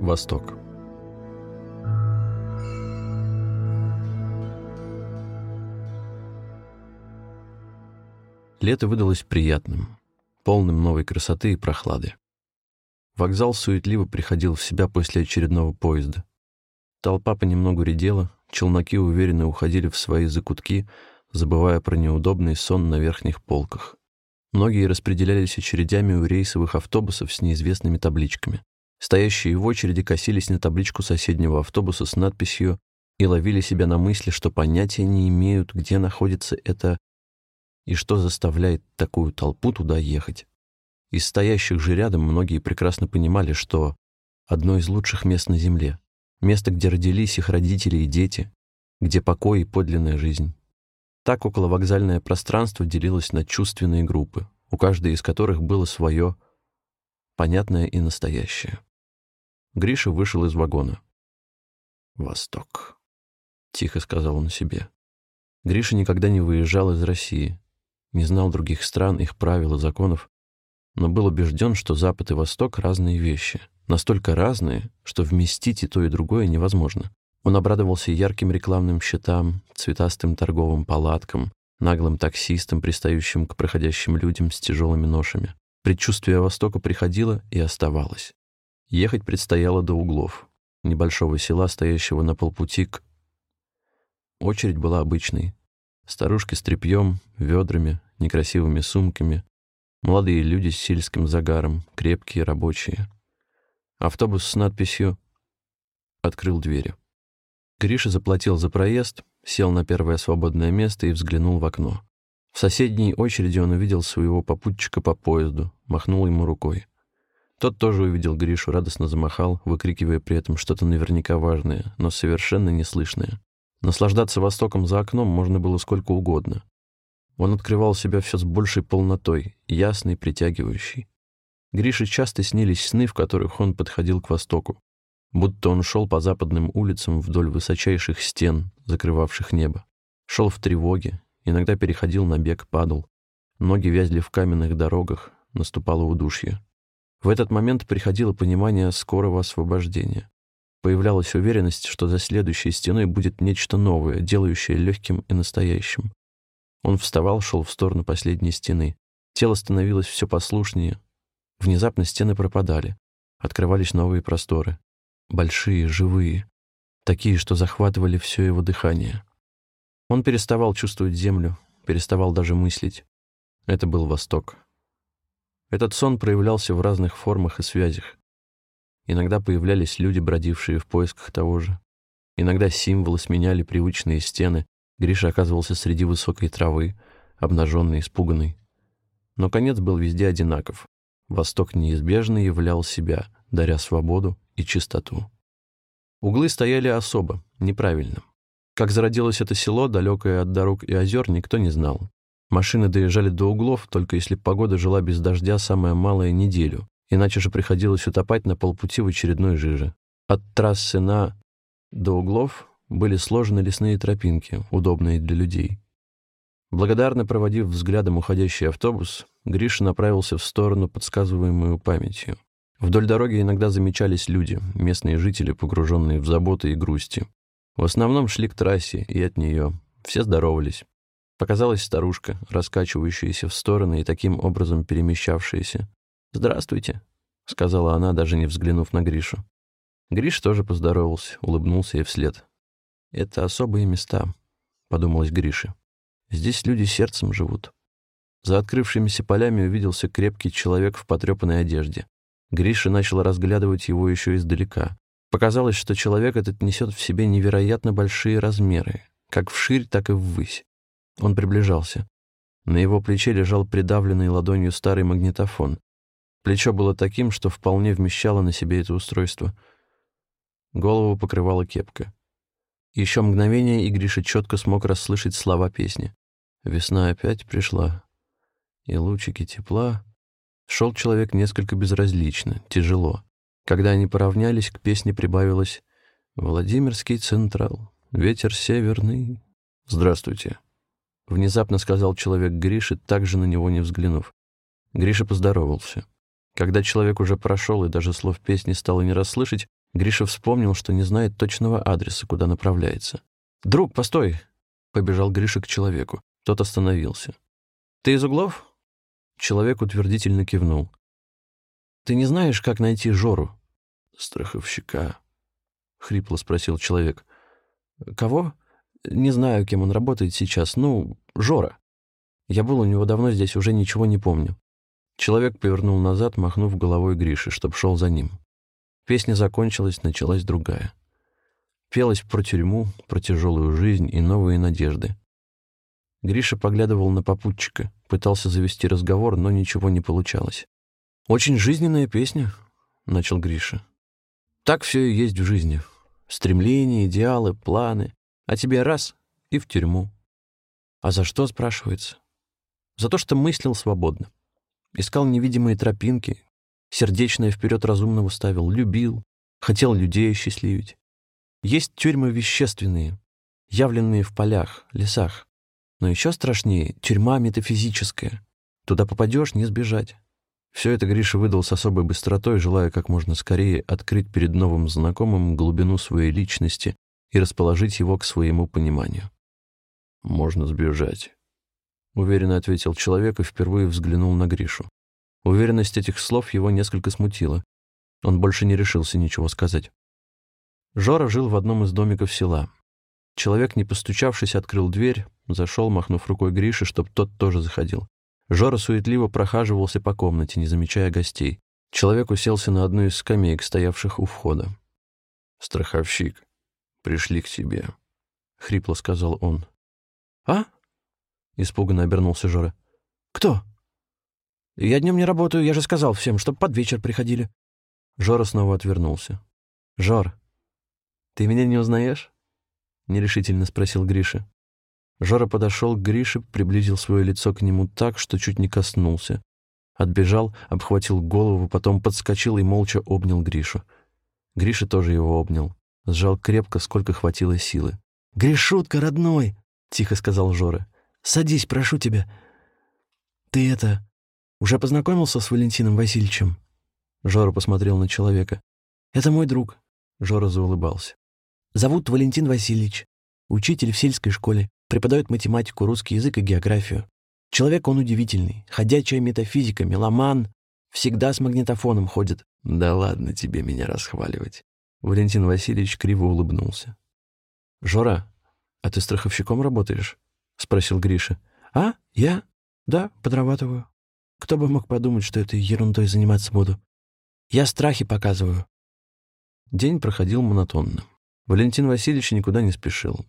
Восток. Лето выдалось приятным, полным новой красоты и прохлады. Вокзал суетливо приходил в себя после очередного поезда. Толпа понемногу редела, челноки уверенно уходили в свои закутки, забывая про неудобный сон на верхних полках. Многие распределялись очередями у рейсовых автобусов с неизвестными табличками. Стоящие в очереди косились на табличку соседнего автобуса с надписью и ловили себя на мысли, что понятия не имеют, где находится это и что заставляет такую толпу туда ехать. Из стоящих же рядом многие прекрасно понимали, что одно из лучших мест на Земле, место, где родились их родители и дети, где покой и подлинная жизнь. Так околовокзальное пространство делилось на чувственные группы, у каждой из которых было свое, понятное и настоящее. Гриша вышел из вагона. «Восток», — тихо сказал он себе. Гриша никогда не выезжал из России, не знал других стран, их правил и законов, но был убежден, что Запад и Восток — разные вещи, настолько разные, что вместить и то, и другое невозможно. Он обрадовался ярким рекламным щитам, цветастым торговым палаткам, наглым таксистам, пристающим к проходящим людям с тяжелыми ношами. Предчувствие Востока приходило и оставалось. Ехать предстояло до углов, небольшого села, стоящего на полпути к... Очередь была обычной. Старушки с тряпьем, ведрами, некрасивыми сумками, молодые люди с сельским загаром, крепкие, рабочие. Автобус с надписью открыл двери. Гриша заплатил за проезд, сел на первое свободное место и взглянул в окно. В соседней очереди он увидел своего попутчика по поезду, махнул ему рукой. Тот тоже увидел Гришу, радостно замахал, выкрикивая при этом что-то наверняка важное, но совершенно неслышное. Наслаждаться Востоком за окном можно было сколько угодно. Он открывал себя все с большей полнотой, ясный, притягивающий. Грише часто снились сны, в которых он подходил к Востоку будто он шел по западным улицам вдоль высочайших стен, закрывавших небо. Шел в тревоге, иногда переходил на бег, падал. Ноги вязли в каменных дорогах, наступало удушье. В этот момент приходило понимание скорого освобождения. Появлялась уверенность, что за следующей стеной будет нечто новое, делающее легким и настоящим. Он вставал, шел в сторону последней стены. Тело становилось все послушнее. Внезапно стены пропадали. Открывались новые просторы большие, живые, такие, что захватывали все его дыхание. Он переставал чувствовать землю, переставал даже мыслить. Это был Восток. Этот сон проявлялся в разных формах и связях. Иногда появлялись люди, бродившие в поисках того же. Иногда символы сменяли привычные стены. Гриша оказывался среди высокой травы, обнаженный, испуганный. Но конец был везде одинаков. Восток неизбежно являл себя, даря свободу и чистоту. Углы стояли особо, неправильно. Как зародилось это село, далекое от дорог и озер, никто не знал. Машины доезжали до углов, только если погода жила без дождя самое малое неделю, иначе же приходилось утопать на полпути в очередной жиже. От трассы на до углов были сложены лесные тропинки, удобные для людей. Благодарно проводив взглядом уходящий автобус, Гриша направился в сторону, подсказываемую памятью. Вдоль дороги иногда замечались люди, местные жители, погруженные в заботы и грусти. В основном шли к трассе и от нее. Все здоровались. Показалась старушка, раскачивающаяся в стороны и таким образом перемещавшаяся. «Здравствуйте», — сказала она, даже не взглянув на Гришу. Гриш тоже поздоровался, улыбнулся ей вслед. «Это особые места», — подумалось Грише. «Здесь люди сердцем живут». За открывшимися полями увиделся крепкий человек в потрепанной одежде. Гриша начал разглядывать его еще издалека. Показалось, что человек этот несет в себе невероятно большие размеры, как вширь, так и ввысь. Он приближался. На его плече лежал придавленный ладонью старый магнитофон. Плечо было таким, что вполне вмещало на себе это устройство. Голову покрывала кепка. Еще мгновение, и Гриша четко смог расслышать слова песни. «Весна опять пришла, и лучики тепла...» Шел человек несколько безразлично, тяжело. Когда они поравнялись, к песне прибавилось «Владимирский Централ, ветер северный». «Здравствуйте», — внезапно сказал человек Грише, также на него не взглянув. Гриша поздоровался. Когда человек уже прошел и даже слов песни стало не расслышать, Гриша вспомнил, что не знает точного адреса, куда направляется. «Друг, постой!» — побежал Гриша к человеку. Тот остановился. «Ты из углов?» Человек утвердительно кивнул. «Ты не знаешь, как найти Жору?» «Страховщика», — хрипло спросил человек. «Кого?» «Не знаю, кем он работает сейчас. Ну, Жора. Я был у него давно здесь, уже ничего не помню». Человек повернул назад, махнув головой Гриши, чтоб шел за ним. Песня закончилась, началась другая. Пелась про тюрьму, про тяжелую жизнь и новые надежды. Гриша поглядывал на попутчика, пытался завести разговор, но ничего не получалось. «Очень жизненная песня», — начал Гриша. «Так все и есть в жизни. Стремления, идеалы, планы. А тебе раз — и в тюрьму. А за что, спрашивается? За то, что мыслил свободно. Искал невидимые тропинки, сердечное вперед разумного ставил, любил, хотел людей счастливить. Есть тюрьмы вещественные, явленные в полях, лесах. Но еще страшнее — тюрьма метафизическая. Туда попадешь — не сбежать. Все это Гриша выдал с особой быстротой, желая как можно скорее открыть перед новым знакомым глубину своей личности и расположить его к своему пониманию. «Можно сбежать», — уверенно ответил человек и впервые взглянул на Гришу. Уверенность этих слов его несколько смутила. Он больше не решился ничего сказать. Жора жил в одном из домиков села. Человек, не постучавшись, открыл дверь, зашел, махнув рукой Грише, чтоб тот тоже заходил. Жора суетливо прохаживался по комнате, не замечая гостей. Человек уселся на одну из скамеек, стоявших у входа. «Страховщик, пришли к тебе», — хрипло сказал он. «А?» — испуганно обернулся Жора. «Кто?» «Я днем не работаю, я же сказал всем, чтоб под вечер приходили». Жора снова отвернулся. «Жор, ты меня не узнаешь?» — нерешительно спросил Гриша. Жора подошел к Грише, приблизил свое лицо к нему так, что чуть не коснулся. Отбежал, обхватил голову, потом подскочил и молча обнял Гришу. Гриша тоже его обнял. Сжал крепко, сколько хватило силы. «Гришутка, родной!» — тихо сказал Жора. «Садись, прошу тебя. Ты это... Уже познакомился с Валентином Васильевичем?» Жора посмотрел на человека. «Это мой друг», — Жора заулыбался. «Зовут Валентин Васильевич. Учитель в сельской школе. Преподает математику, русский язык и географию. Человек он удивительный. Ходячая метафизика, меломан. Всегда с магнитофоном ходит. Да ладно тебе меня расхваливать. Валентин Васильевич криво улыбнулся. «Жора, а ты страховщиком работаешь?» — спросил Гриша. «А? Я? Да, подрабатываю. Кто бы мог подумать, что этой ерундой заниматься буду? Я страхи показываю». День проходил монотонно. Валентин Васильевич никуда не спешил.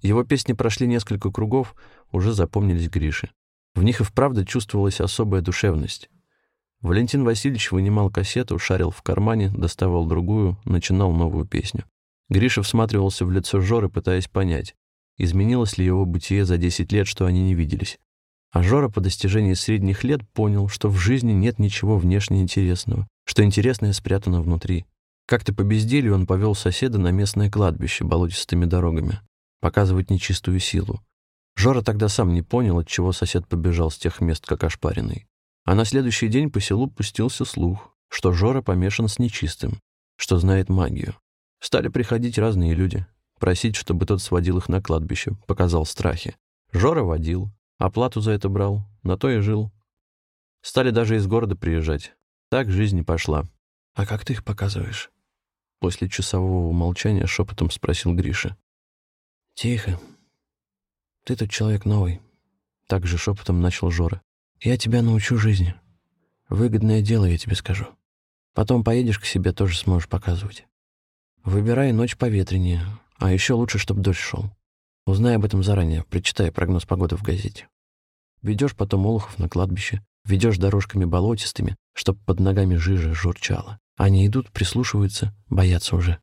Его песни прошли несколько кругов, уже запомнились Грише. В них и вправду чувствовалась особая душевность. Валентин Васильевич вынимал кассету, шарил в кармане, доставал другую, начинал новую песню. Гриша всматривался в лицо Жоры, пытаясь понять, изменилось ли его бытие за 10 лет, что они не виделись. А Жора по достижении средних лет понял, что в жизни нет ничего внешне интересного, что интересное спрятано внутри. Как-то по безделью он повел соседа на местное кладбище болотистыми дорогами показывать нечистую силу. Жора тогда сам не понял, от чего сосед побежал с тех мест, как ошпаренный. А на следующий день по селу пустился слух, что Жора помешан с нечистым, что знает магию. Стали приходить разные люди, просить, чтобы тот сводил их на кладбище, показал страхи. Жора водил, оплату за это брал, на то и жил. Стали даже из города приезжать. Так жизнь и пошла. «А как ты их показываешь?» После часового молчания шепотом спросил Гриша. «Тихо. Ты тут человек новый», — так же шепотом начал Жора. «Я тебя научу жизни. Выгодное дело, я тебе скажу. Потом поедешь к себе, тоже сможешь показывать. Выбирай ночь поветреннее, а еще лучше, чтобы дождь шел. Узнай об этом заранее, прочитай прогноз погоды в газете. Ведешь потом олухов на кладбище, ведешь дорожками болотистыми, чтоб под ногами жижа журчала. Они идут, прислушиваются, боятся уже.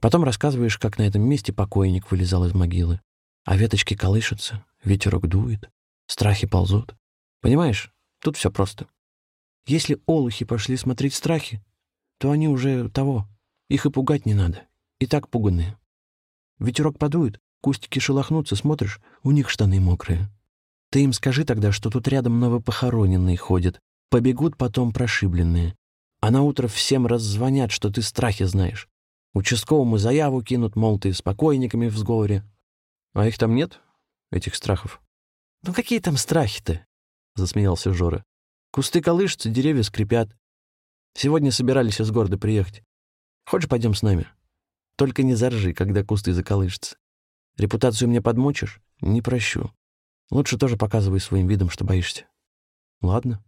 Потом рассказываешь, как на этом месте покойник вылезал из могилы. А веточки колышутся, ветерок дует, страхи ползут. Понимаешь, тут все просто. Если олухи пошли смотреть страхи, то они уже того. Их и пугать не надо. И так пуганные. Ветерок подует, кустики шелохнутся, смотришь, у них штаны мокрые. Ты им скажи тогда, что тут рядом новопохороненные ходят, побегут потом прошибленные. А на утро всем раззвонят, что ты страхи знаешь. Участковому заяву кинут, мол, ты с покойниками в сговоре. А их там нет, этих страхов? Ну какие там страхи-то? Засмеялся Жора. Кусты колышутся, деревья скрипят. Сегодня собирались из города приехать. Хочешь, пойдем с нами? Только не заржи, когда кусты заколышутся. Репутацию мне подмочишь? Не прощу. Лучше тоже показывай своим видом, что боишься. Ладно.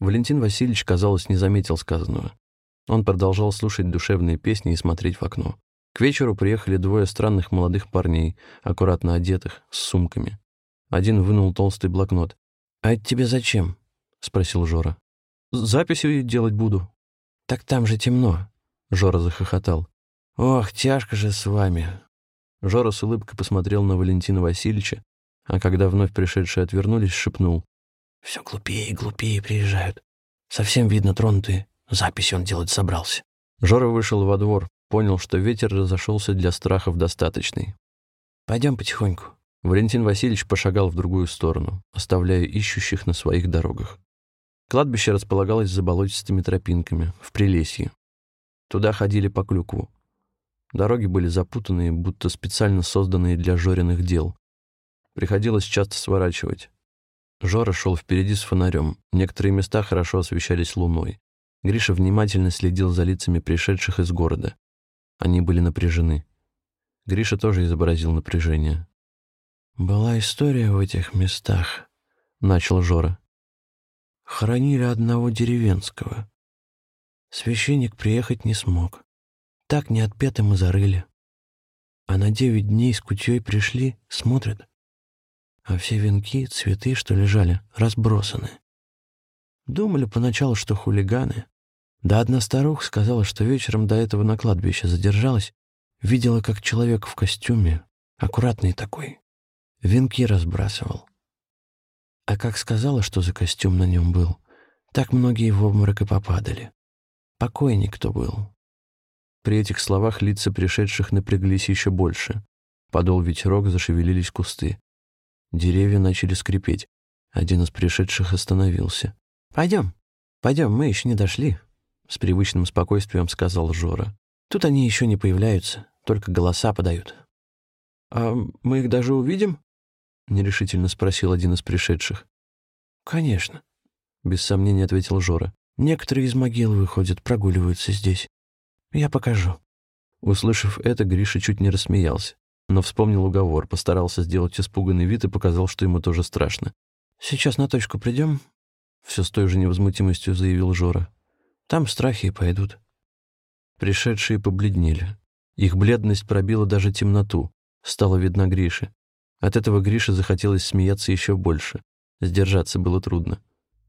Валентин Васильевич, казалось, не заметил сказанного. Он продолжал слушать душевные песни и смотреть в окно. К вечеру приехали двое странных молодых парней, аккуратно одетых, с сумками. Один вынул толстый блокнот. «А тебе зачем?» — спросил Жора. «Записи делать буду». «Так там же темно», — Жора захохотал. «Ох, тяжко же с вами». Жора с улыбкой посмотрел на Валентина Васильевича, а когда вновь пришедшие отвернулись, шепнул. «Все глупее и глупее приезжают. Совсем видно тронутые. Запись он делать собрался». Жора вышел во двор, понял, что ветер разошелся для страхов достаточный. «Пойдем потихоньку». Валентин Васильевич пошагал в другую сторону, оставляя ищущих на своих дорогах. Кладбище располагалось за болотистыми тропинками, в Прилесье. Туда ходили по клюкву. Дороги были запутанные, будто специально созданные для Жориных дел. Приходилось часто сворачивать. Жора шел впереди с фонарем. Некоторые места хорошо освещались луной. Гриша внимательно следил за лицами пришедших из города. Они были напряжены. Гриша тоже изобразил напряжение. «Была история в этих местах», — начал Жора. «Хоронили одного деревенского. Священник приехать не смог. Так неотпетым и зарыли. А на девять дней с кутьей пришли, смотрят, а все венки, цветы, что лежали, разбросаны. Думали поначалу, что хулиганы. Да одна старуха сказала, что вечером до этого на кладбище задержалась, видела, как человек в костюме, аккуратный такой, венки разбрасывал. А как сказала, что за костюм на нем был, так многие в обморок и попадали. Покойник кто был. При этих словах лица пришедших напряглись еще больше. Подол ветерок, зашевелились кусты. Деревья начали скрипеть. Один из пришедших остановился. «Пойдем, пойдем, мы еще не дошли», — с привычным спокойствием сказал Жора. «Тут они еще не появляются, только голоса подают». «А мы их даже увидим?» — нерешительно спросил один из пришедших. «Конечно», — без сомнения ответил Жора. «Некоторые из могил выходят, прогуливаются здесь. Я покажу». Услышав это, Гриша чуть не рассмеялся но вспомнил уговор, постарался сделать испуганный вид и показал, что ему тоже страшно. «Сейчас на точку придем», — все с той же невозмутимостью заявил Жора. «Там страхи и пойдут». Пришедшие побледнели. Их бледность пробила даже темноту, стала видна Грише. От этого Грише захотелось смеяться еще больше. Сдержаться было трудно.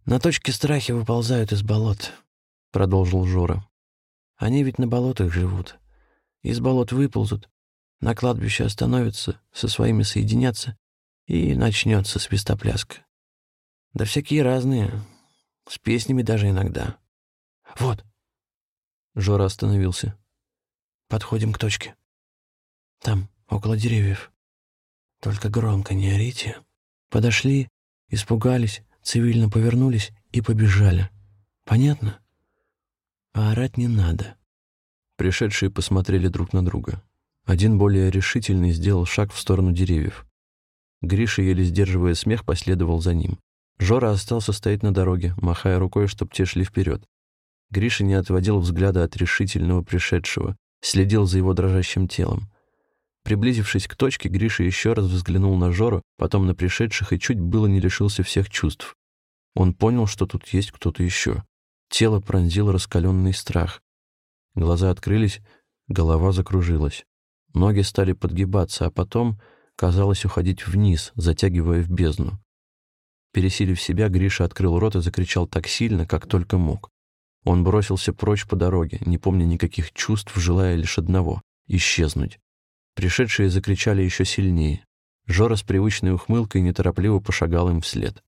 «На точке страхи выползают из болот», — продолжил Жора. «Они ведь на болотах живут. Из болот выползут, на кладбище остановятся, со своими соединятся, и начнется свистопляска. Да всякие разные, с песнями даже иногда. Вот. Жора остановился. Подходим к точке. Там, около деревьев. Только громко не орите. Подошли, испугались, цивильно повернулись и побежали. Понятно? А орать не надо. Пришедшие посмотрели друг на друга. Один более решительный сделал шаг в сторону деревьев. Гриша, еле сдерживая смех, последовал за ним. Жора остался стоять на дороге, махая рукой, чтоб те шли вперед. Гриша не отводил взгляда от решительного пришедшего, следил за его дрожащим телом. Приблизившись к точке, Гриша еще раз взглянул на Жору, потом на пришедших и чуть было не лишился всех чувств. Он понял, что тут есть кто-то еще. Тело пронзил раскаленный страх. Глаза открылись, голова закружилась. Ноги стали подгибаться, а потом, казалось, уходить вниз, затягивая в бездну. Пересилив себя, Гриша открыл рот и закричал так сильно, как только мог. Он бросился прочь по дороге, не помня никаких чувств, желая лишь одного — исчезнуть. Пришедшие закричали еще сильнее. Жора с привычной ухмылкой неторопливо пошагал им вслед.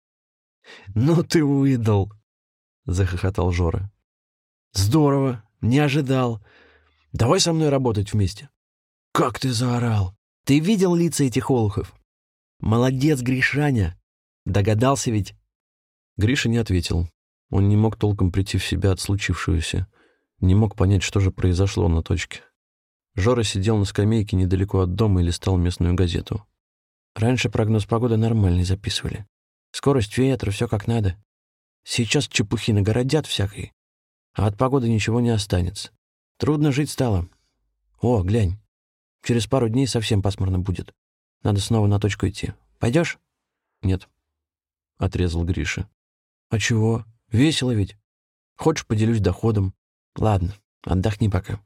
«Ну ты выдал!» — захохотал Жора. «Здорово! Не ожидал! Давай со мной работать вместе!» «Как ты заорал! Ты видел лица этих олухов? Молодец, Гришаня! Догадался ведь?» Гриша не ответил. Он не мог толком прийти в себя от случившегося. Не мог понять, что же произошло на точке. Жора сидел на скамейке недалеко от дома и листал местную газету. Раньше прогноз погоды нормальный записывали. Скорость ветра, все как надо. Сейчас чепухи нагородят всякой, а от погоды ничего не останется. Трудно жить стало. О, глянь, через пару дней совсем пасмурно будет. Надо снова на точку идти. Пойдешь? Нет, — отрезал Гриша. А чего? Весело ведь. Хочешь, поделюсь доходом? Ладно, отдохни пока.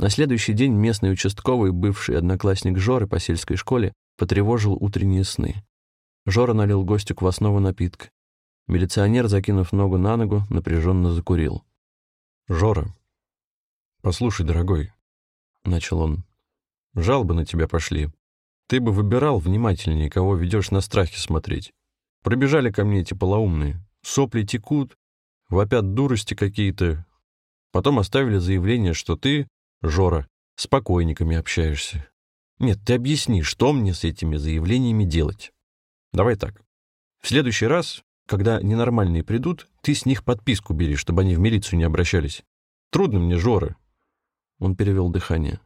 На следующий день местный участковый, бывший одноклассник Жоры по сельской школе, потревожил утренние сны. Жора налил гостю квасного напитка. Милиционер, закинув ногу на ногу, напряженно закурил. «Жора, послушай, дорогой», — начал он, — «жалобы на тебя пошли. Ты бы выбирал внимательнее, кого ведешь на страхе смотреть. Пробежали ко мне эти полоумные. Сопли текут, вопят дурости какие-то. Потом оставили заявление, что ты, Жора, с покойниками общаешься. Нет, ты объясни, что мне с этими заявлениями делать. Давай так. В следующий раз, когда ненормальные придут, ты с них подписку бери, чтобы они в милицию не обращались. Трудно мне, Жора. Он перевел дыхание.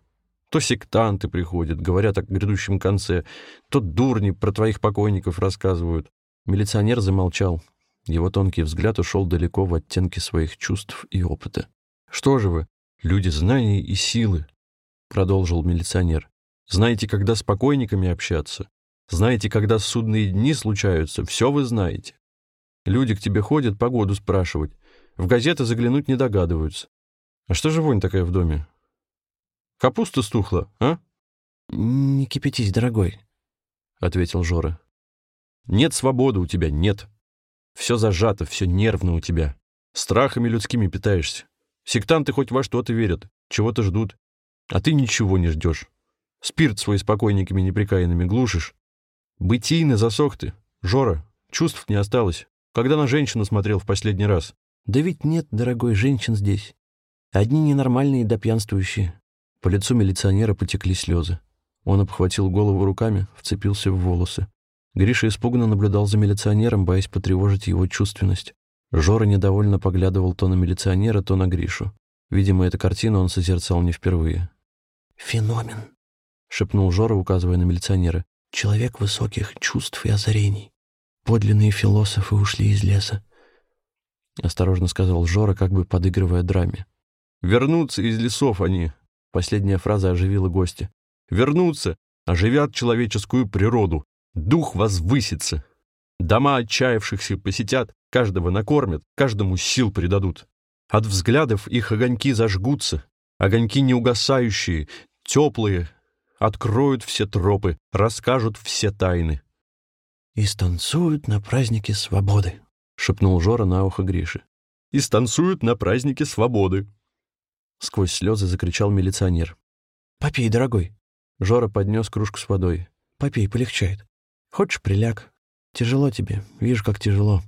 То сектанты приходят, говорят о грядущем конце, то дурни про твоих покойников рассказывают. Милиционер замолчал. Его тонкий взгляд ушел далеко в оттенки своих чувств и опыта. «Что же вы, люди знаний и силы?» — продолжил милиционер. Знаете, когда с покойниками общаться. Знаете, когда судные дни случаются. Все вы знаете. Люди к тебе ходят погоду спрашивать. В газеты заглянуть не догадываются. А что же вонь такая в доме? Капуста стухла, а? «Не кипятись, дорогой», — ответил Жора. «Нет свободы у тебя, нет. Все зажато, все нервно у тебя. Страхами людскими питаешься. Сектанты хоть во что-то верят, чего-то ждут. А ты ничего не ждешь. Спирт свой с покойниками неприкаянными глушишь. Бытийно засох ты. Жора, чувств не осталось. Когда на женщину смотрел в последний раз? Да ведь нет, дорогой, женщин здесь. Одни ненормальные да пьянствующие. По лицу милиционера потекли слезы. Он обхватил голову руками, вцепился в волосы. Гриша испуганно наблюдал за милиционером, боясь потревожить его чувственность. Жора недовольно поглядывал то на милиционера, то на Гришу. Видимо, эту картину он созерцал не впервые. «Феномен», шепнул Жора, указывая на милиционера. «Человек высоких чувств и озарений. Подлинные философы ушли из леса», — осторожно сказал Жора, как бы подыгрывая драме. «Вернутся из лесов они», — последняя фраза оживила гостя. «Вернутся, оживят человеческую природу, дух возвысится. Дома отчаявшихся посетят, каждого накормят, каждому сил придадут. От взглядов их огоньки зажгутся, огоньки неугасающие, теплые, откроют все тропы, расскажут все тайны. «И станцуют на празднике свободы», — шепнул Жора на ухо Гриши. «И станцуют на празднике свободы», — сквозь слезы закричал милиционер. «Попей, дорогой». Жора поднес кружку с водой. «Попей, полегчает. Хочешь, приляг? Тяжело тебе, вижу, как тяжело».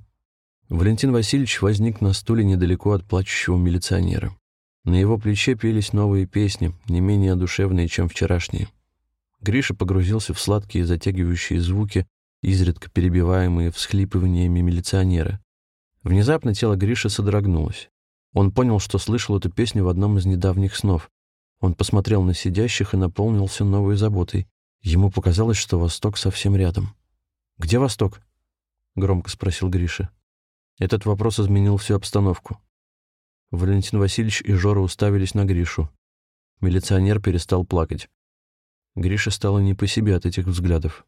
Валентин Васильевич возник на стуле недалеко от плачущего милиционера. На его плече пелись новые песни, не менее душевные, чем вчерашние. Гриша погрузился в сладкие затягивающие звуки, изредка перебиваемые всхлипываниями милиционера. Внезапно тело Гриши содрогнулось. Он понял, что слышал эту песню в одном из недавних снов. Он посмотрел на сидящих и наполнился новой заботой. Ему показалось, что Восток совсем рядом. «Где Восток?» — громко спросил Гриша. Этот вопрос изменил всю обстановку. Валентин Васильевич и Жора уставились на Гришу. Милиционер перестал плакать. Грише стало не по себе от этих взглядов.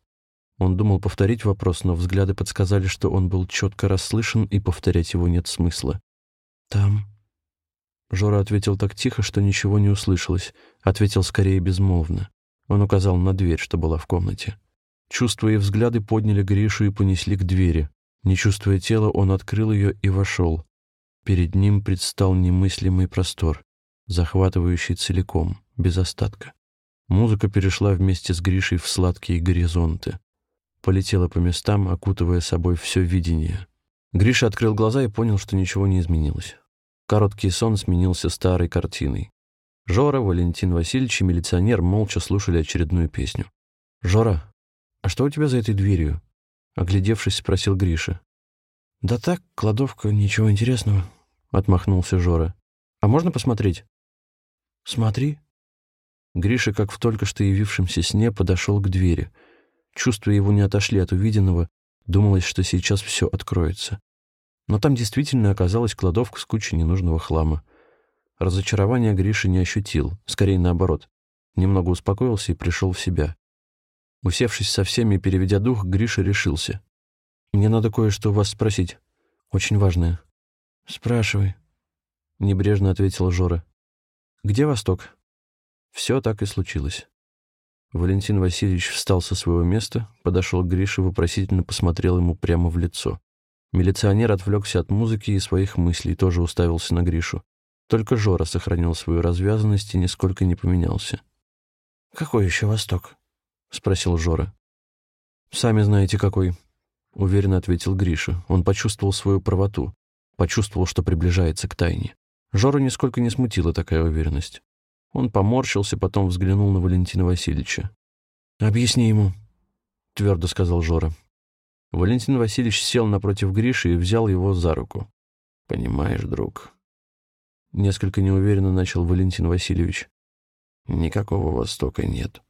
Он думал повторить вопрос, но взгляды подсказали, что он был четко расслышан, и повторять его нет смысла. «Там». Жора ответил так тихо, что ничего не услышалось. Ответил скорее безмолвно. Он указал на дверь, что была в комнате. Чувства и взгляды подняли Гришу и понесли к двери. Не чувствуя тела, он открыл ее и вошел. Перед ним предстал немыслимый простор, захватывающий целиком, без остатка. Музыка перешла вместе с Гришей в сладкие горизонты. Полетела по местам, окутывая собой все видение. Гриша открыл глаза и понял, что ничего не изменилось. Короткий сон сменился старой картиной. Жора, Валентин Васильевич и милиционер молча слушали очередную песню. «Жора, а что у тебя за этой дверью?» Оглядевшись, спросил Гриша. «Да так, кладовка, ничего интересного», — отмахнулся Жора. «А можно посмотреть?» «Смотри», Гриша, как в только что явившемся сне, подошел к двери. Чувства его не отошли от увиденного, думалось, что сейчас все откроется. Но там действительно оказалась кладовка с кучей ненужного хлама. Разочарования Гриша не ощутил, скорее наоборот. Немного успокоился и пришел в себя. Усевшись со всеми и переведя дух, Гриша решился. «Мне надо кое-что у вас спросить. Очень важное». «Спрашивай», — небрежно ответила Жора. «Где Восток?» Все так и случилось. Валентин Васильевич встал со своего места, подошел к Грише, вопросительно посмотрел ему прямо в лицо. Милиционер отвлекся от музыки и своих мыслей, тоже уставился на Гришу. Только Жора сохранил свою развязанность и нисколько не поменялся. «Какой еще Восток?» — спросил Жора. «Сами знаете, какой», — уверенно ответил Гриша. Он почувствовал свою правоту, почувствовал, что приближается к тайне. Жора нисколько не смутила такая уверенность. Он поморщился, потом взглянул на Валентина Васильевича. «Объясни ему», — твердо сказал Жора. Валентин Васильевич сел напротив Гриши и взял его за руку. «Понимаешь, друг...» Несколько неуверенно начал Валентин Васильевич. «Никакого Востока нет.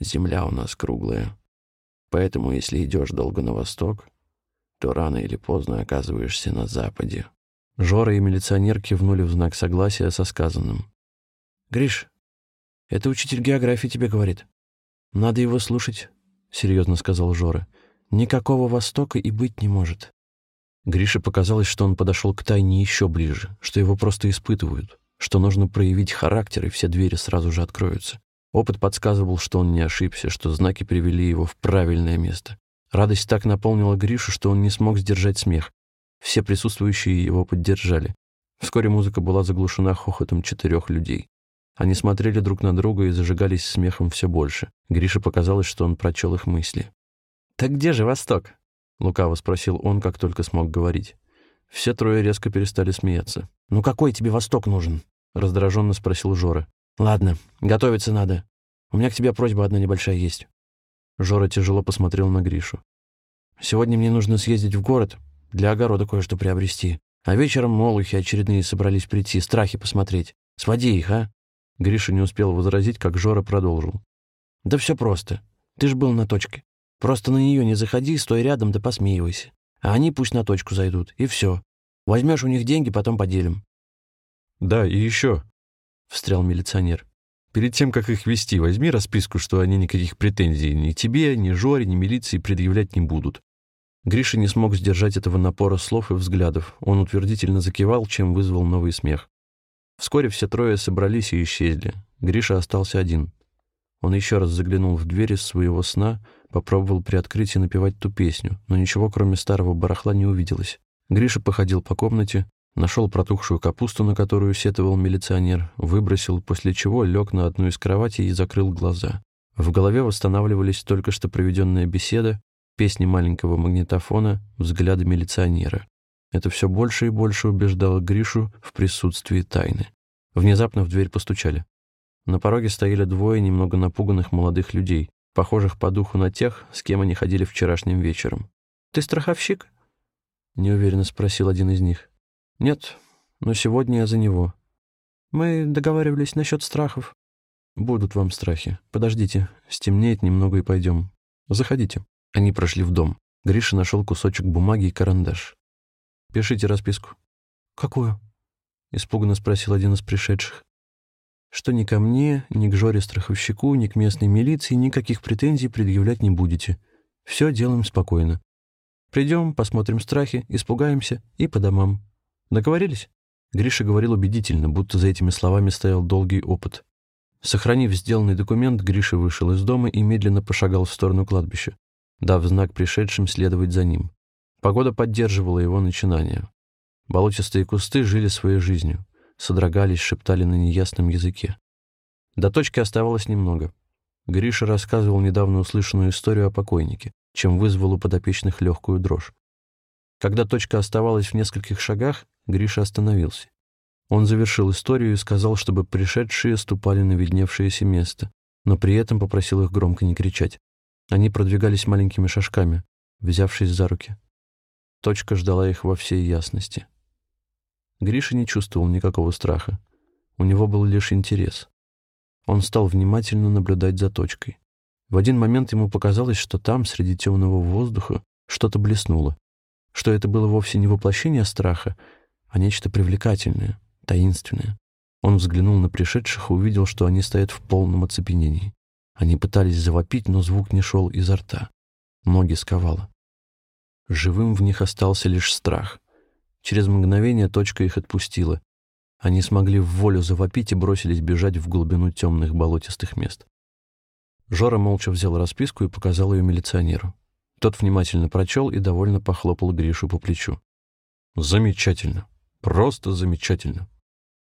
Земля у нас круглая. Поэтому, если идешь долго на восток, то рано или поздно оказываешься на западе. Жора и милиционер кивнули в знак согласия со сказанным. «Гриш, это учитель географии тебе говорит. Надо его слушать», — серьезно сказал Жора. «Никакого Востока и быть не может». Грише показалось, что он подошел к тайне еще ближе, что его просто испытывают, что нужно проявить характер, и все двери сразу же откроются. Опыт подсказывал, что он не ошибся, что знаки привели его в правильное место. Радость так наполнила Гришу, что он не смог сдержать смех. Все присутствующие его поддержали. Вскоре музыка была заглушена хохотом четырех людей. Они смотрели друг на друга и зажигались смехом все больше. Грише показалось, что он прочел их мысли. «Так где же Восток?» — лукаво спросил он, как только смог говорить. Все трое резко перестали смеяться. «Ну какой тебе Восток нужен?» — раздраженно спросил Жора. «Ладно, готовиться надо. У меня к тебе просьба одна небольшая есть». Жора тяжело посмотрел на Гришу. «Сегодня мне нужно съездить в город, для огорода кое-что приобрести. А вечером молухи очередные собрались прийти, страхи посмотреть. Своди их, а?» Гриша не успел возразить, как Жора продолжил. «Да все просто. Ты ж был на точке. Просто на нее не заходи, стой рядом да посмеивайся. А они пусть на точку зайдут, и все. Возьмешь у них деньги, потом поделим». «Да, и еще», — встрял милиционер. «Перед тем, как их вести, возьми расписку, что они никаких претензий ни тебе, ни Жоре, ни милиции предъявлять не будут». Гриша не смог сдержать этого напора слов и взглядов. Он утвердительно закивал, чем вызвал новый смех. Вскоре все трое собрались и исчезли. Гриша остался один. Он еще раз заглянул в двери своего сна, попробовал приоткрыть и напевать ту песню, но ничего, кроме старого барахла, не увиделось. Гриша походил по комнате, Нашел протухшую капусту, на которую сетовал милиционер, выбросил, после чего лег на одну из кроватей и закрыл глаза. В голове восстанавливались только что проведенная беседа, песни маленького магнитофона, взгляды милиционера. Это все больше и больше убеждало Гришу в присутствии тайны. Внезапно в дверь постучали. На пороге стояли двое немного напуганных молодых людей, похожих по духу на тех, с кем они ходили вчерашним вечером. «Ты страховщик?» — неуверенно спросил один из них. «Нет, но сегодня я за него. Мы договаривались насчет страхов». «Будут вам страхи. Подождите, стемнеет немного и пойдем. Заходите». Они прошли в дом. Гриша нашел кусочек бумаги и карандаш. «Пишите расписку». «Какую?» — испуганно спросил один из пришедших. «Что ни ко мне, ни к Жоре-страховщику, ни к местной милиции никаких претензий предъявлять не будете. Все делаем спокойно. Придем, посмотрим страхи, испугаемся и по домам. Договорились?» Гриша говорил убедительно, будто за этими словами стоял долгий опыт. Сохранив сделанный документ, Гриша вышел из дома и медленно пошагал в сторону кладбища, дав знак пришедшим следовать за ним. Погода поддерживала его начинание. Болотистые кусты жили своей жизнью, содрогались, шептали на неясном языке. До точки оставалось немного. Гриша рассказывал недавно услышанную историю о покойнике, чем вызвал у подопечных легкую дрожь. Когда точка оставалась в нескольких шагах, Гриша остановился. Он завершил историю и сказал, чтобы пришедшие ступали на видневшееся место, но при этом попросил их громко не кричать. Они продвигались маленькими шажками, взявшись за руки. Точка ждала их во всей ясности. Гриша не чувствовал никакого страха. У него был лишь интерес. Он стал внимательно наблюдать за точкой. В один момент ему показалось, что там, среди темного воздуха, что-то блеснуло, что это было вовсе не воплощение страха, а нечто привлекательное, таинственное. Он взглянул на пришедших и увидел, что они стоят в полном оцепенении. Они пытались завопить, но звук не шел изо рта. Ноги сковало. Живым в них остался лишь страх. Через мгновение точка их отпустила. Они смогли в волю завопить и бросились бежать в глубину темных болотистых мест. Жора молча взял расписку и показал ее милиционеру. Тот внимательно прочел и довольно похлопал Гришу по плечу. «Замечательно. Просто замечательно».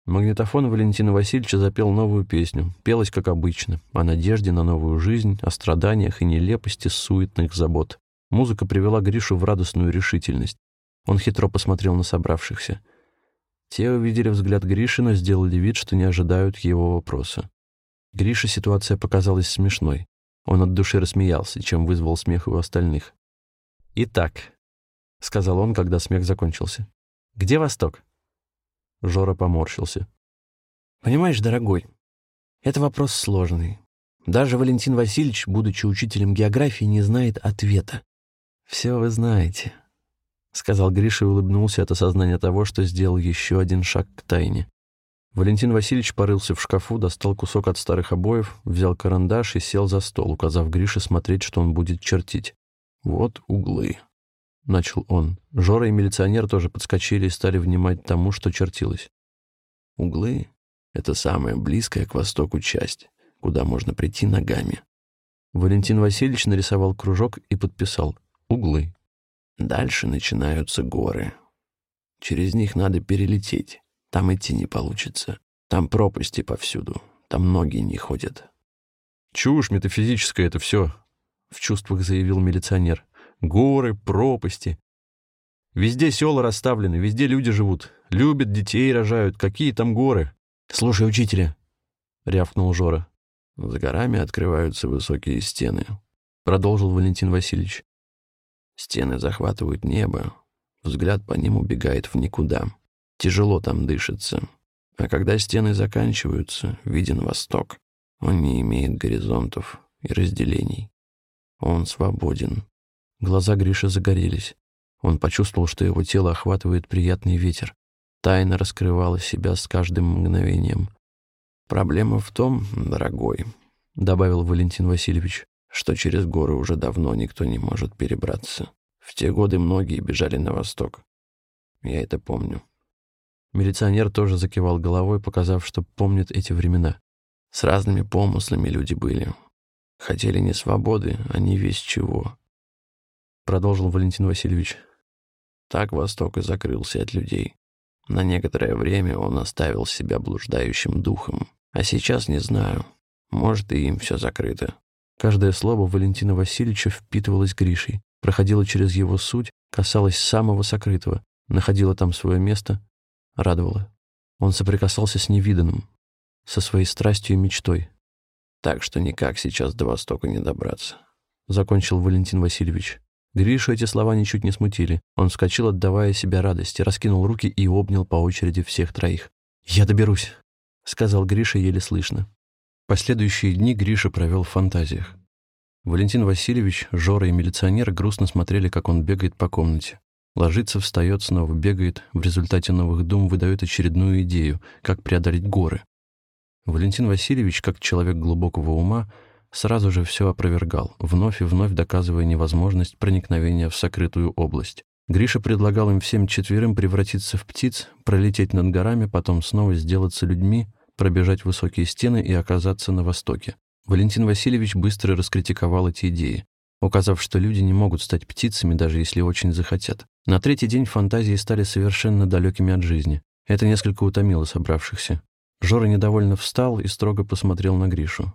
Магнитофон Валентина Васильевича запел новую песню. Пелась, как обычно, о надежде на новую жизнь, о страданиях и нелепости суетных забот. Музыка привела Гришу в радостную решительность. Он хитро посмотрел на собравшихся. Те увидели взгляд Гриши, но сделали вид, что не ожидают его вопроса. Грише ситуация показалась смешной. Он от души рассмеялся, чем вызвал смех у остальных. «Итак», — сказал он, когда смех закончился, — «где Восток?» Жора поморщился. «Понимаешь, дорогой, это вопрос сложный. Даже Валентин Васильевич, будучи учителем географии, не знает ответа. «Все вы знаете», — сказал Гриша и улыбнулся от осознания того, что сделал еще один шаг к тайне. Валентин Васильевич порылся в шкафу, достал кусок от старых обоев, взял карандаш и сел за стол, указав Грише смотреть, что он будет чертить. «Вот углы», — начал он. Жора и милиционер тоже подскочили и стали внимать тому, что чертилось. «Углы — это самая близкая к востоку часть, куда можно прийти ногами». Валентин Васильевич нарисовал кружок и подписал «Углы». Дальше начинаются горы. Через них надо перелететь. Там идти не получится. Там пропасти повсюду. Там ноги не ходят. «Чушь метафизическая это все», — в чувствах заявил милиционер. «Горы, пропасти. Везде села расставлены, везде люди живут. Любят, детей рожают. Какие там горы?» «Слушай, учителя», — рявкнул Жора. «За горами открываются высокие стены», — продолжил Валентин Васильевич. «Стены захватывают небо. Взгляд по ним убегает в никуда. Тяжело там дышится. А когда стены заканчиваются, виден восток. Он не имеет горизонтов и разделений. Он свободен. Глаза Гриши загорелись. Он почувствовал, что его тело охватывает приятный ветер. Тайна раскрывала себя с каждым мгновением. «Проблема в том, дорогой», — добавил Валентин Васильевич, «что через горы уже давно никто не может перебраться. В те годы многие бежали на восток. Я это помню. Милиционер тоже закивал головой, показав, что помнит эти времена. С разными помыслами люди были. Хотели не свободы, а не весь чего. Продолжил Валентин Васильевич. Так Восток и закрылся от людей. На некоторое время он оставил себя блуждающим духом. А сейчас не знаю. Может, и им все закрыто. Каждое слово Валентина Васильевича впитывалось Гришей, проходило через его суть, касалось самого сокрытого, находило там свое место, радовало. Он соприкасался с невиданным, со своей страстью и мечтой. Так что никак сейчас до Востока не добраться. Закончил Валентин Васильевич. Гришу эти слова ничуть не смутили. Он вскочил, отдавая себя радости, раскинул руки и обнял по очереди всех троих. «Я доберусь», — сказал Гриша еле слышно. Последующие дни Гриша провел в фантазиях. Валентин Васильевич, Жора и милиционер грустно смотрели, как он бегает по комнате. Ложится, встает, снова бегает, в результате новых дум выдает очередную идею, как преодолеть горы. Валентин Васильевич, как человек глубокого ума, сразу же все опровергал, вновь и вновь доказывая невозможность проникновения в сокрытую область. Гриша предлагал им всем четверым превратиться в птиц, пролететь над горами, потом снова сделаться людьми, пробежать высокие стены и оказаться на востоке. Валентин Васильевич быстро раскритиковал эти идеи, указав, что люди не могут стать птицами, даже если очень захотят. На третий день фантазии стали совершенно далекими от жизни. Это несколько утомило собравшихся. Жора недовольно встал и строго посмотрел на Гришу.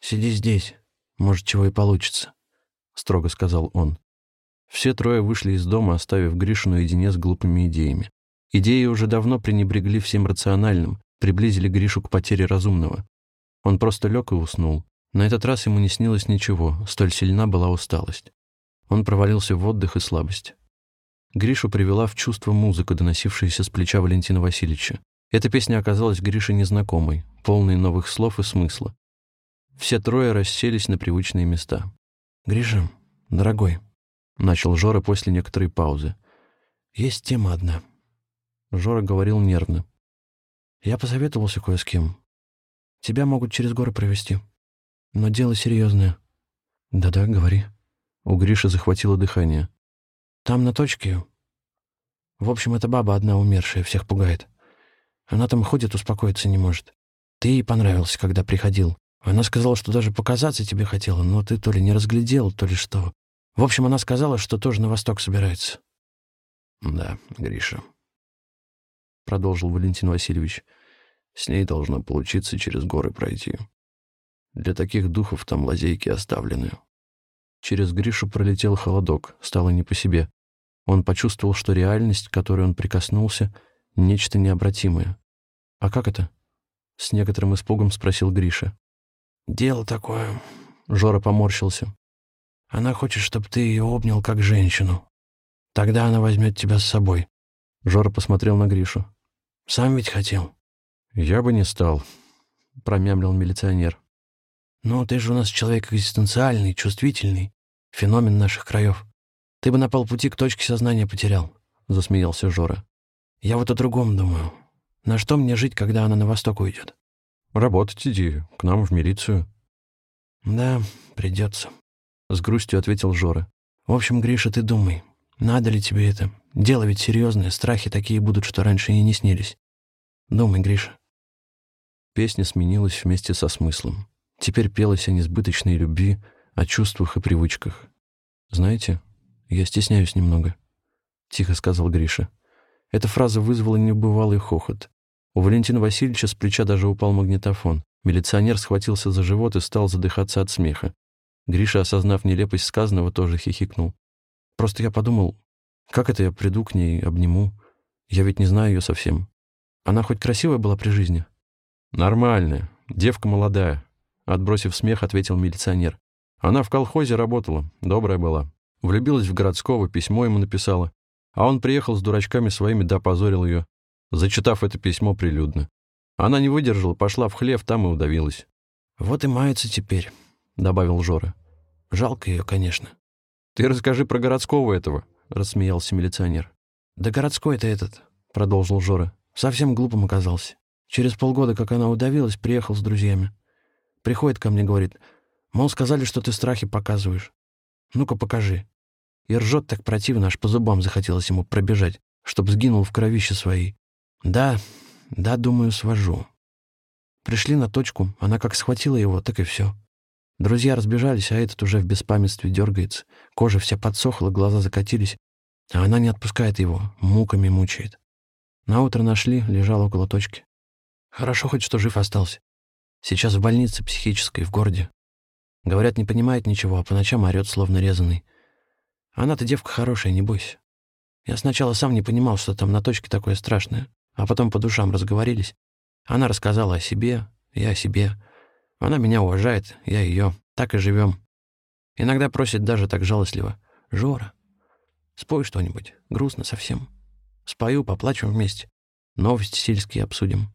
«Сиди здесь. Может, чего и получится», — строго сказал он. Все трое вышли из дома, оставив Гришу наедине с глупыми идеями. Идеи уже давно пренебрегли всем рациональным, приблизили Гришу к потере разумного. Он просто лег и уснул. На этот раз ему не снилось ничего, столь сильна была усталость. Он провалился в отдых и слабость. Гришу привела в чувство музыка, доносившаяся с плеча Валентина Васильевича. Эта песня оказалась Грише незнакомой, полные новых слов и смысла. Все трое расселись на привычные места. «Гриша, дорогой», — начал Жора после некоторой паузы, — «есть тема одна». Жора говорил нервно. «Я посоветовался кое с кем. Тебя могут через горы провести. Но дело серьезное». «Да-да, говори». У Гриши захватило дыхание. «Там на точке... В общем, эта баба одна умершая, всех пугает. Она там ходит, успокоиться не может. Ты ей понравился, когда приходил. Она сказала, что даже показаться тебе хотела, но ты то ли не разглядел, то ли что. В общем, она сказала, что тоже на восток собирается. Да, Гриша. Продолжил Валентин Васильевич. С ней должно получиться через горы пройти. Для таких духов там лазейки оставлены. Через Гришу пролетел холодок, стало не по себе. Он почувствовал, что реальность, к которой он прикоснулся, — нечто необратимое. «А как это?» — с некоторым испугом спросил Гриша. «Дело такое...» — Жора поморщился. «Она хочет, чтобы ты ее обнял как женщину. Тогда она возьмет тебя с собой». Жора посмотрел на Гришу. «Сам ведь хотел». «Я бы не стал», — промямлил милиционер. «Ну, ты же у нас человек экзистенциальный, чувствительный, феномен наших краев. Ты бы на полпути к точке сознания потерял», — засмеялся Жора. «Я вот о другом думаю. На что мне жить, когда она на восток уйдет?» «Работать иди, к нам в милицию». «Да, придется», — с грустью ответил Жора. «В общем, Гриша, ты думай, надо ли тебе это? Дело ведь серьезное, страхи такие будут, что раньше и не снились. Думай, Гриша». Песня сменилась вместе со смыслом. Теперь пелось о несбыточной любви, о чувствах и привычках. «Знаете, я стесняюсь немного», — тихо сказал Гриша. Эта фраза вызвала небывалый хохот. У Валентина Васильевича с плеча даже упал магнитофон. Милиционер схватился за живот и стал задыхаться от смеха. Гриша, осознав нелепость сказанного, тоже хихикнул. «Просто я подумал, как это я приду к ней, обниму? Я ведь не знаю ее совсем. Она хоть красивая была при жизни?» «Нормальная. Девка молодая», — отбросив смех, ответил милиционер. «Она в колхозе работала, добрая была. Влюбилась в городского, письмо ему написала. А он приехал с дурачками своими да опозорил ее зачитав это письмо прилюдно. Она не выдержала, пошла в хлев, там и удавилась. «Вот и мается теперь», — добавил Жора. «Жалко ее, конечно». «Ты расскажи про городского этого», — рассмеялся милиционер. «Да городской-то этот», — продолжил Жора. «Совсем глупым оказался. Через полгода, как она удавилась, приехал с друзьями. Приходит ко мне, говорит, мол, сказали, что ты страхи показываешь. Ну-ка, покажи. И ржет так противно, аж по зубам захотелось ему пробежать, чтоб сгинул в кровище своей. Да, да, думаю, свожу. Пришли на точку, она как схватила его, так и все. Друзья разбежались, а этот уже в беспамятстве дергается. Кожа вся подсохла, глаза закатились. А она не отпускает его, муками мучает. На утро нашли, лежал около точки. Хорошо хоть что жив остался. Сейчас в больнице психической, в городе. Говорят, не понимает ничего, а по ночам орёт, словно резанный. Она-то девка хорошая, не бойся. Я сначала сам не понимал, что там на точке такое страшное. А потом по душам разговорились. Она рассказала о себе, я о себе. Она меня уважает, я ее. Так и живем. Иногда просит даже так жалостливо. «Жора, спой что-нибудь. Грустно совсем. Спою, поплачем вместе. Новости сельские обсудим.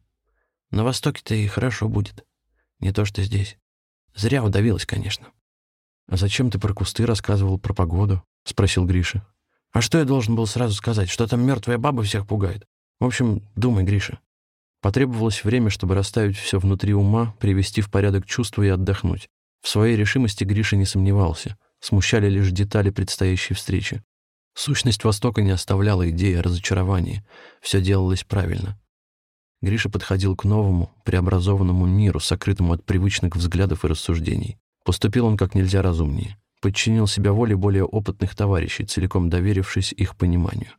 На Востоке-то и хорошо будет. Не то что здесь. Зря удавилась, конечно». «А зачем ты про кусты рассказывал, про погоду?» — спросил Гриша. «А что я должен был сразу сказать? Что там мертвая баба всех пугает? В общем, думай, Гриша. Потребовалось время, чтобы расставить все внутри ума, привести в порядок чувства и отдохнуть. В своей решимости Гриша не сомневался. Смущали лишь детали предстоящей встречи. Сущность Востока не оставляла идеи о разочаровании. Все делалось правильно. Гриша подходил к новому, преобразованному миру, сокрытому от привычных взглядов и рассуждений. Поступил он как нельзя разумнее. Подчинил себя воле более опытных товарищей, целиком доверившись их пониманию.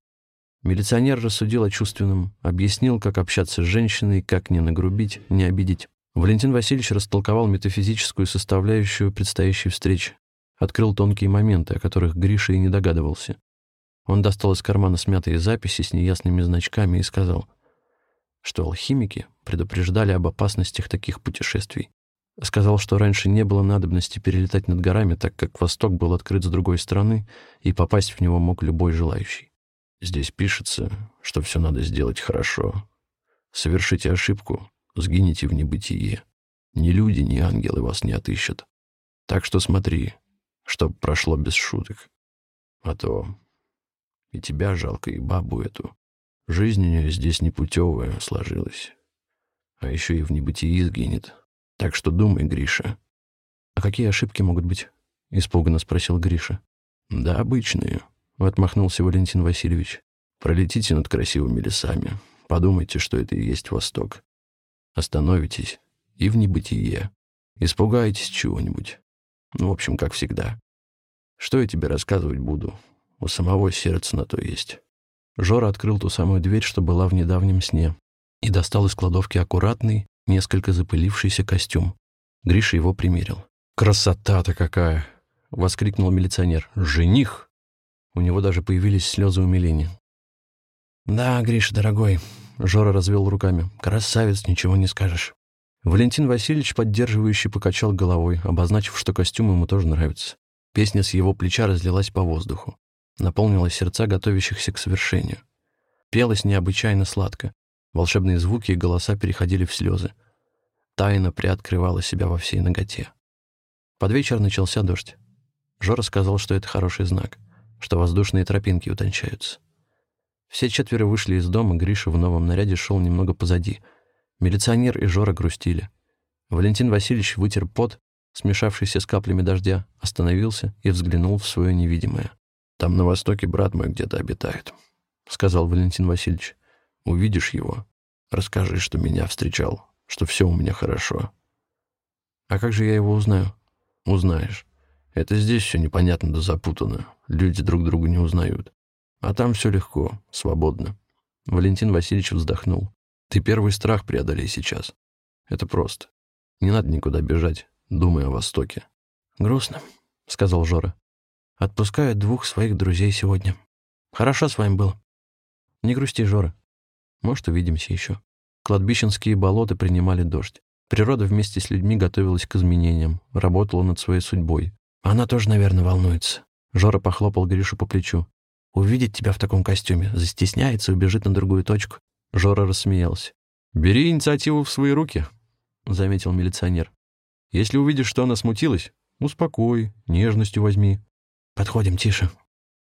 Милиционер рассудил о чувственном, объяснил, как общаться с женщиной, как не нагрубить, не обидеть. Валентин Васильевич растолковал метафизическую составляющую предстоящей встречи, открыл тонкие моменты, о которых Гриша и не догадывался. Он достал из кармана смятые записи с неясными значками и сказал, что алхимики предупреждали об опасностях таких путешествий. Сказал, что раньше не было надобности перелетать над горами, так как Восток был открыт с другой стороны, и попасть в него мог любой желающий. Здесь пишется, что все надо сделать хорошо. Совершите ошибку, сгинете в небытие. Ни люди, ни ангелы вас не отыщут. Так что смотри, чтоб прошло без шуток. А то и тебя жалко, и бабу эту. Жизнь у нее здесь непутевая сложилась. А еще и в небытии сгинет. Так что думай, Гриша. — А какие ошибки могут быть? — испуганно спросил Гриша. — Да, обычные, — отмахнулся Валентин Васильевич. — Пролетите над красивыми лесами. Подумайте, что это и есть Восток. Остановитесь и в небытие. Испугаетесь чего-нибудь. Ну, в общем, как всегда. Что я тебе рассказывать буду? У самого сердца на то есть. Жора открыл ту самую дверь, что была в недавнем сне, и достал из кладовки аккуратный, несколько запылившийся костюм. Гриша его примерил. «Красота-то какая!» — воскликнул милиционер. «Жених!» У него даже появились слезы умиления. «Да, Гриша, дорогой», — Жора развел руками. «Красавец, ничего не скажешь». Валентин Васильевич, поддерживающий, покачал головой, обозначив, что костюм ему тоже нравится. Песня с его плеча разлилась по воздуху, наполнила сердца готовящихся к совершению. Пелось необычайно сладко. Волшебные звуки и голоса переходили в слезы. Тайна приоткрывала себя во всей ноготе. Под вечер начался дождь. Жора сказал, что это хороший знак, что воздушные тропинки утончаются. Все четверо вышли из дома, Гриша в новом наряде шел немного позади. Милиционер и Жора грустили. Валентин Васильевич вытер пот, смешавшийся с каплями дождя, остановился и взглянул в свое невидимое. «Там на востоке брат мой где-то обитает», — сказал Валентин Васильевич. «Увидишь его, расскажи, что меня встречал, что все у меня хорошо». «А как же я его узнаю?» «Узнаешь. Это здесь все непонятно да запутано. Люди друг друга не узнают. А там все легко, свободно. Валентин Васильевич вздохнул. Ты первый страх преодолей сейчас. Это просто. Не надо никуда бежать, думай о Востоке. Грустно, сказал Жора. Отпускаю двух своих друзей сегодня. Хорошо с вами было. Не грусти, Жора. Может, увидимся еще. Кладбищенские болота принимали дождь. Природа вместе с людьми готовилась к изменениям, работала над своей судьбой. Она тоже, наверное, волнуется. Жора похлопал Гришу по плечу. Увидеть тебя в таком костюме, застесняется и убежит на другую точку. Жора рассмеялся. «Бери инициативу в свои руки», — заметил милиционер. «Если увидишь, что она смутилась, успокой, нежностью возьми». «Подходим, тише».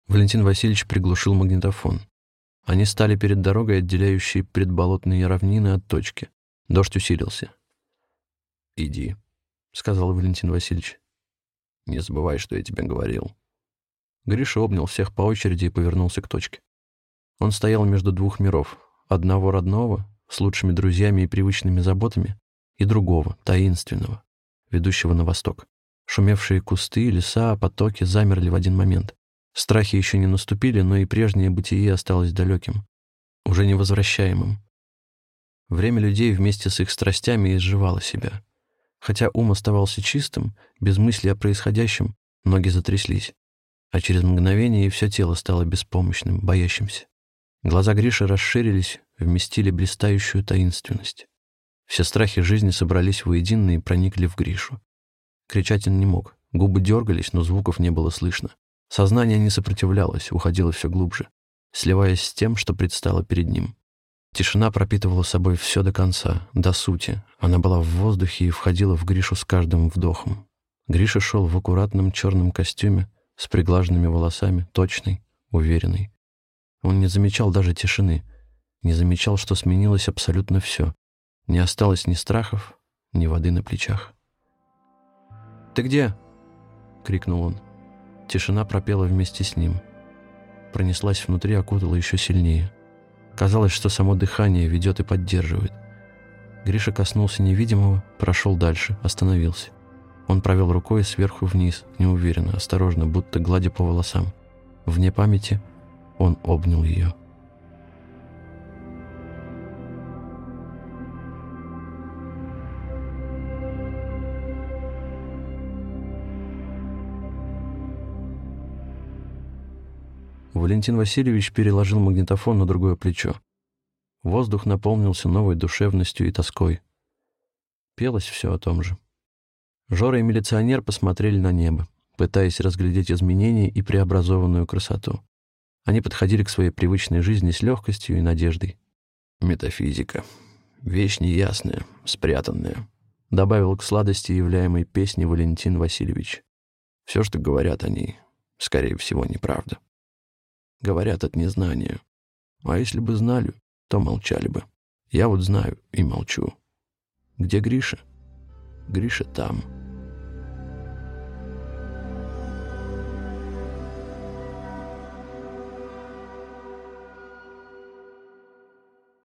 Валентин Васильевич приглушил магнитофон. Они стали перед дорогой, отделяющей предболотные равнины от точки. Дождь усилился. «Иди», — сказал Валентин Васильевич. «Не забывай, что я тебе говорил». Гриша обнял всех по очереди и повернулся к точке. Он стоял между двух миров. Одного родного, с лучшими друзьями и привычными заботами, и другого, таинственного, ведущего на восток. Шумевшие кусты, леса, потоки замерли в один момент. Страхи еще не наступили, но и прежнее бытие осталось далеким, уже невозвращаемым. Время людей вместе с их страстями изживало себя. Хотя ум оставался чистым, без мысли о происходящем, ноги затряслись а через мгновение и все тело стало беспомощным, боящимся. Глаза Гриши расширились, вместили блистающую таинственность. Все страхи жизни собрались воедино и проникли в Гришу. Кричать он не мог, губы дергались, но звуков не было слышно. Сознание не сопротивлялось, уходило все глубже, сливаясь с тем, что предстало перед ним. Тишина пропитывала собой все до конца, до сути. Она была в воздухе и входила в Гришу с каждым вдохом. Гриша шел в аккуратном черном костюме, с приглаженными волосами, точный, уверенный. Он не замечал даже тишины, не замечал, что сменилось абсолютно все. Не осталось ни страхов, ни воды на плечах. «Ты где?» — крикнул он. Тишина пропела вместе с ним. Пронеслась внутри, окутала еще сильнее. Казалось, что само дыхание ведет и поддерживает. Гриша коснулся невидимого, прошел дальше, остановился. Он провел рукой сверху вниз, неуверенно, осторожно, будто гладя по волосам. Вне памяти он обнял ее. Валентин Васильевич переложил магнитофон на другое плечо. Воздух наполнился новой душевностью и тоской. Пелось все о том же. Жора и милиционер посмотрели на небо, пытаясь разглядеть изменения и преобразованную красоту. Они подходили к своей привычной жизни с легкостью и надеждой. «Метафизика. вещь неясная, спрятанная», — добавил к сладости являемой песни Валентин Васильевич. «Все, что говорят они, скорее всего, неправда. Говорят от незнания. А если бы знали, то молчали бы. Я вот знаю и молчу. Где Гриша? Гриша там».